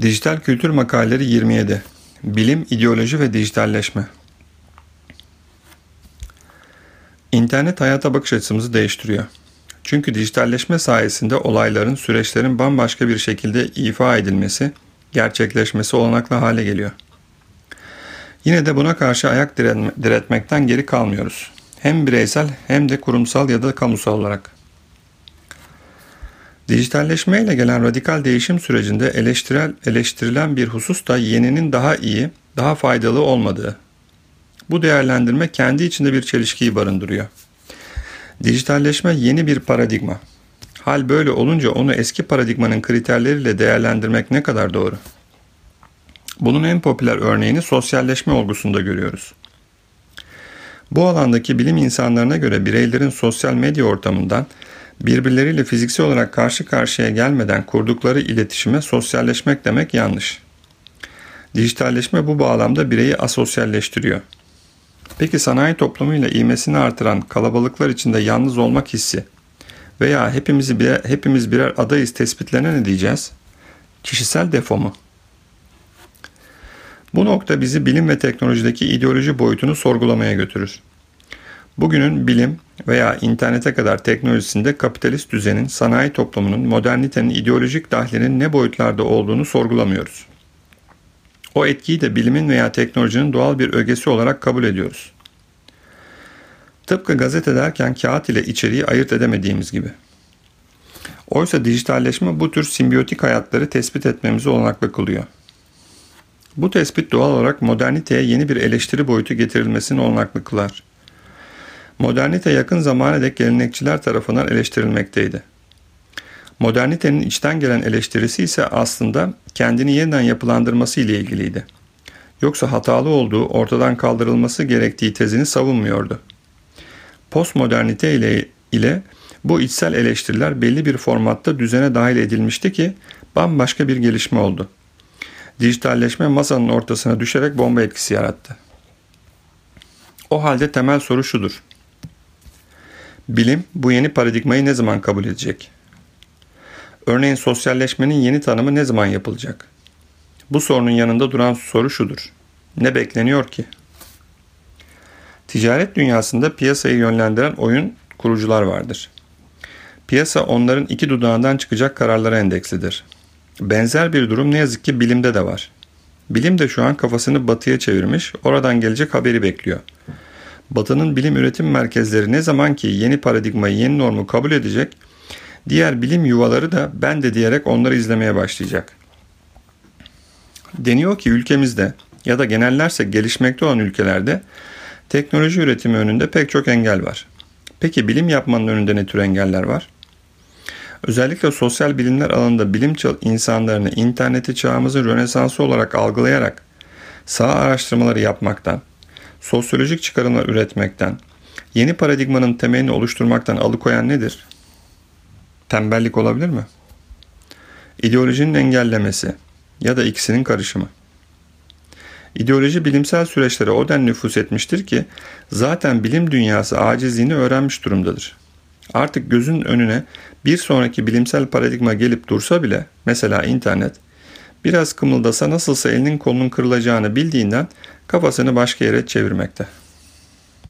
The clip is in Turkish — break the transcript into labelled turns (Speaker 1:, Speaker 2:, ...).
Speaker 1: Dijital Kültür Makaleleri 27 Bilim, İdeoloji ve Dijitalleşme İnternet hayata bakış açımızı değiştiriyor. Çünkü dijitalleşme sayesinde olayların, süreçlerin bambaşka bir şekilde ifa edilmesi, gerçekleşmesi olanaklı hale geliyor. Yine de buna karşı ayak diretmekten geri kalmıyoruz. Hem bireysel hem de kurumsal ya da kamusal olarak. Dijitalleşmeyle gelen radikal değişim sürecinde eleştirel, eleştirilen bir husus da yeninin daha iyi, daha faydalı olmadığı. Bu değerlendirme kendi içinde bir çelişkiyi barındırıyor. Dijitalleşme yeni bir paradigma. Hal böyle olunca onu eski paradigmanın kriterleriyle değerlendirmek ne kadar doğru? Bunun en popüler örneğini sosyalleşme olgusunda görüyoruz. Bu alandaki bilim insanlarına göre bireylerin sosyal medya ortamından birbirleriyle fiziksel olarak karşı karşıya gelmeden kurdukları iletişime sosyalleşmek demek yanlış. Dijitalleşme bu bağlamda bireyi asosyalleştiriyor. Peki sanayi toplumuyla iğmesini artıran kalabalıklar içinde yalnız olmak hissi veya hepimizi birer, hepimiz birer adayız tespitlerine ne diyeceğiz? Kişisel defo mu? Bu nokta bizi bilim ve teknolojideki ideoloji boyutunu sorgulamaya götürür. Bugünün bilim veya internete kadar teknolojisinde kapitalist düzenin, sanayi toplumunun, modernitenin ideolojik dahlinin ne boyutlarda olduğunu sorgulamıyoruz. O etkiyi de bilimin veya teknolojinin doğal bir ögesi olarak kabul ediyoruz. Tıpkı gazete derken kağıt ile içeriği ayırt edemediğimiz gibi. Oysa dijitalleşme bu tür simbiyotik hayatları tespit etmemizi olanaklı kılıyor. Bu tespit doğal olarak moderniteye yeni bir eleştiri boyutu getirilmesini olanaklı kılar. Modernite yakın zamana dek gelenekçiler tarafından eleştirilmekteydi. Modernitenin içten gelen eleştirisi ise aslında kendini yeniden yapılandırması ile ilgiliydi. Yoksa hatalı olduğu ortadan kaldırılması gerektiği tezini savunmuyordu. Postmodernite ile, ile bu içsel eleştiriler belli bir formatta düzene dahil edilmişti ki bambaşka bir gelişme oldu. Dijitalleşme masanın ortasına düşerek bomba etkisi yarattı. O halde temel soru şudur. Bilim bu yeni paradigmayı ne zaman kabul edecek? Örneğin sosyalleşmenin yeni tanımı ne zaman yapılacak? Bu sorunun yanında duran soru şudur. Ne bekleniyor ki? Ticaret dünyasında piyasayı yönlendiren oyun kurucular vardır. Piyasa onların iki dudağından çıkacak kararlara endekslidir. Benzer bir durum ne yazık ki bilimde de var. Bilim de şu an kafasını batıya çevirmiş, oradan gelecek haberi bekliyor. Batı'nın bilim üretim merkezleri ne zaman ki yeni paradigmayı, yeni normu kabul edecek, diğer bilim yuvaları da ben de diyerek onları izlemeye başlayacak. Deniyor ki ülkemizde ya da genellerse gelişmekte olan ülkelerde teknoloji üretimi önünde pek çok engel var. Peki bilim yapmanın önünde ne tür engeller var? Özellikle sosyal bilimler alanında bilim insanlarını interneti çağımızın rönesansı olarak algılayarak sağ araştırmaları yapmaktan, sosyolojik çıkarımlar üretmekten, yeni paradigmanın temelini oluşturmaktan alıkoyan nedir? Tembellik olabilir mi? İdeolojinin engellemesi ya da ikisinin karışımı. İdeoloji bilimsel süreçlere o den nüfus etmiştir ki zaten bilim dünyası acizliğini öğrenmiş durumdadır. Artık gözün önüne bir sonraki bilimsel paradigma gelip dursa bile mesela internet biraz kımıldasa nasılsa elinin kolunun kırılacağını bildiğinden kafasını başka yere çevirmekte.